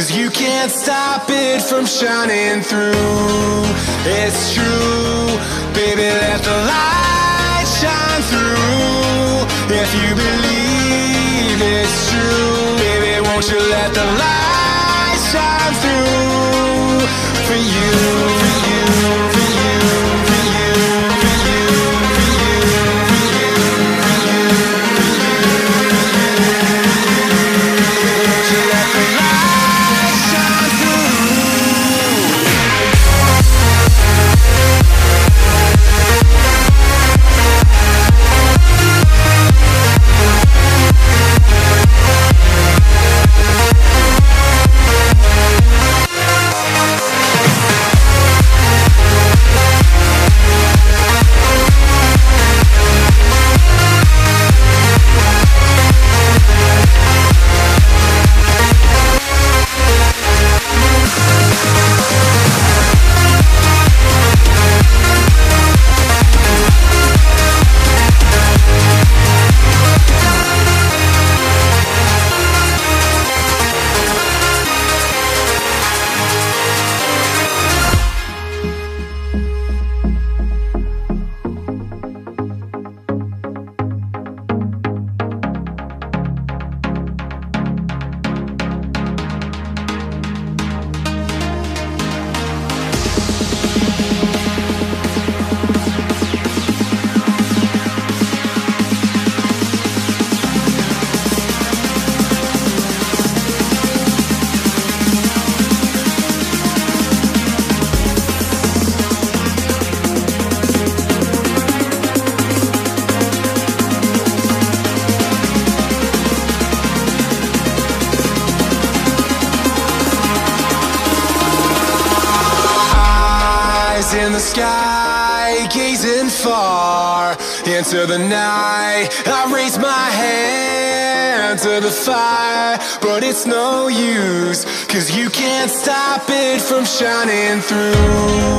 Cause you can't stop it from shining through. It's true, baby, let the light shine through. If you believe it's true, baby, won't you let the light shine through for you, into the night. I raise my hand to the fire, but it's no use, cause you can't stop it from shining through.